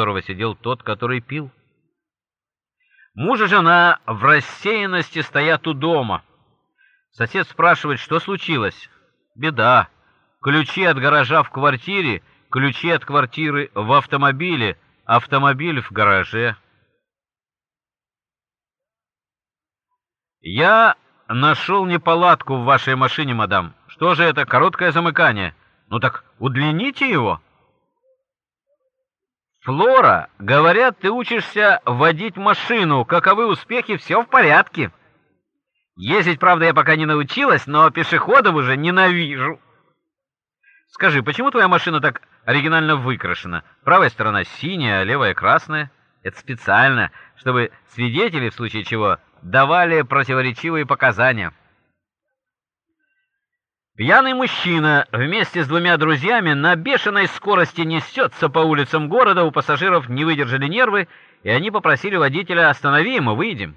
которого сидел тот, который пил. Муж и жена в рассеянности стоят у дома. Сосед спрашивает, что случилось. Беда. Ключи от гаража в квартире, ключи от квартиры в автомобиле, автомобиль в гараже. Я нашел неполадку в вашей машине, мадам. Что же это, короткое замыкание? Ну так удлините его. Флора, говорят, ты учишься водить машину. Каковы успехи? Все в порядке. Ездить, правда, я пока не научилась, но пешеходов уже ненавижу. Скажи, почему твоя машина так оригинально выкрашена? Правая сторона синяя, а левая красная. Это специально, чтобы свидетели в случае чего давали противоречивые показания. Пьяный мужчина вместе с двумя друзьями на бешеной скорости несется по улицам города, у пассажиров не выдержали нервы, и они попросили водителя «Останови, мы выйдем».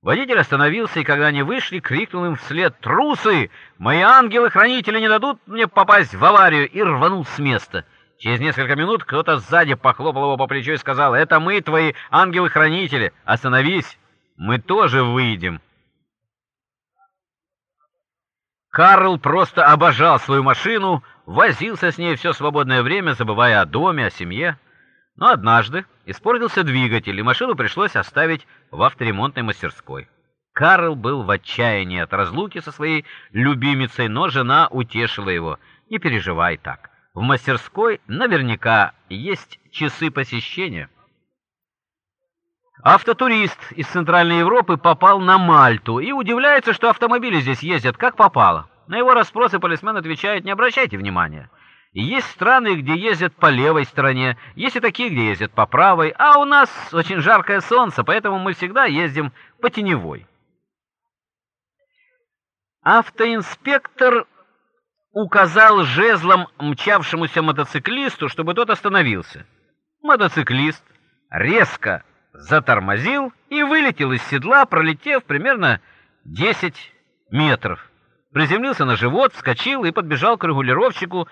Водитель остановился, и когда они вышли, крикнул им вслед «Трусы! Мои ангелы-хранители не дадут мне попасть в аварию!» и рванул с места. Через несколько минут кто-то сзади похлопал его по плечу и сказал «Это мы, твои ангелы-хранители! Остановись! Мы тоже выйдем!» Карл просто обожал свою машину, возился с ней все свободное время, забывая о доме, о семье. Но однажды испортился двигатель, и машину пришлось оставить в авторемонтной мастерской. Карл был в отчаянии от разлуки со своей любимицей, но жена утешила его. «Не переживай так. В мастерской наверняка есть часы посещения». Автотурист из Центральной Европы попал на Мальту и удивляется, что автомобили здесь ездят как попало. На его расспросы полисмен отвечает: "Не обращайте внимания. Есть страны, где ездят по левой стороне, есть и такие, где ездят по правой, а у нас очень жаркое солнце, поэтому мы всегда ездим по теневой". Автоинспектор указал жезлом мчавшемуся мотоциклисту, чтобы тот остановился. Мотоциклист резко затормозил и вылетел из седла, пролетев примерно 10 метров. Приземлился на живот, вскочил и подбежал к регулировщику.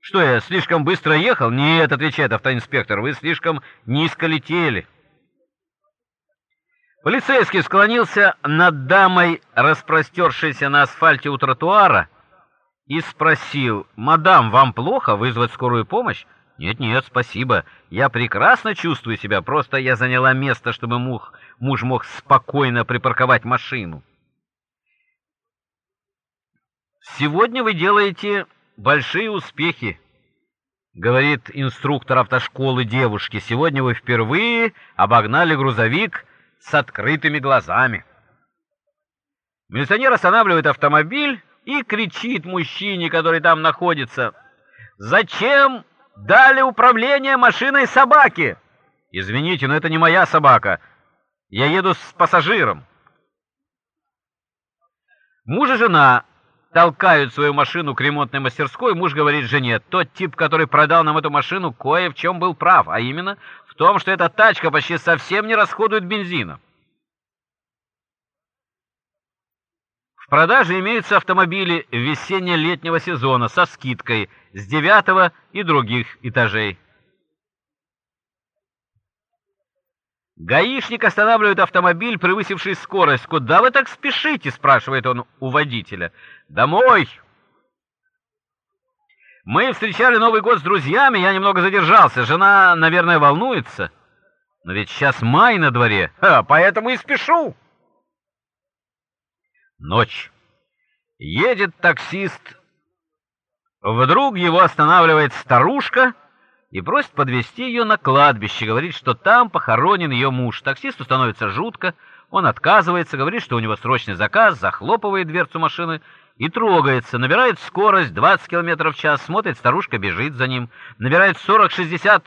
«Что я, слишком быстро ехал?» «Нет», — отвечает автоинспектор, — «вы слишком низко летели». Полицейский склонился над дамой, распростершейся на асфальте у тротуара, и спросил, «Мадам, вам плохо вызвать скорую помощь?» Нет-нет, спасибо. Я прекрасно чувствую себя, просто я заняла место, чтобы муж, муж мог спокойно припарковать машину. Сегодня вы делаете большие успехи, говорит инструктор автошколы девушке. Сегодня вы впервые обогнали грузовик с открытыми глазами. Милиционер останавливает автомобиль и кричит мужчине, который там находится: "Зачем дали управление машиной собаке. Извините, но это не моя собака. Я еду с пассажиром. Муж и жена толкают свою машину к ремонтной мастерской. Муж говорит жене: "Тот тип, который продал нам эту машину, кое в чем был прав, а именно в том, что эта тачка почти совсем не расходует бензина". В продаже имеются автомобили весенне-летнего сезона со скидкой с девятого и других этажей. Гаишник останавливает автомобиль, превысивший скорость. "Куда вы так спешите?" спрашивает он у водителя. "Домой". Мы встречали Новый год с друзьями, я немного задержался. Жена, наверное, волнуется. Но ведь сейчас май на дворе. А, поэтому и спешу. Ночь. Едет таксист. Вдруг его останавливает старушка и просит подвезти ее на кладбище, говорит, что там похоронен ее муж. Таксисту становится жутко, он отказывается, говорит, что у него срочный заказ, захлопывает дверцу машины и трогается, набирает скорость 20 км в час, смотрит, старушка бежит за ним, набирает 40-60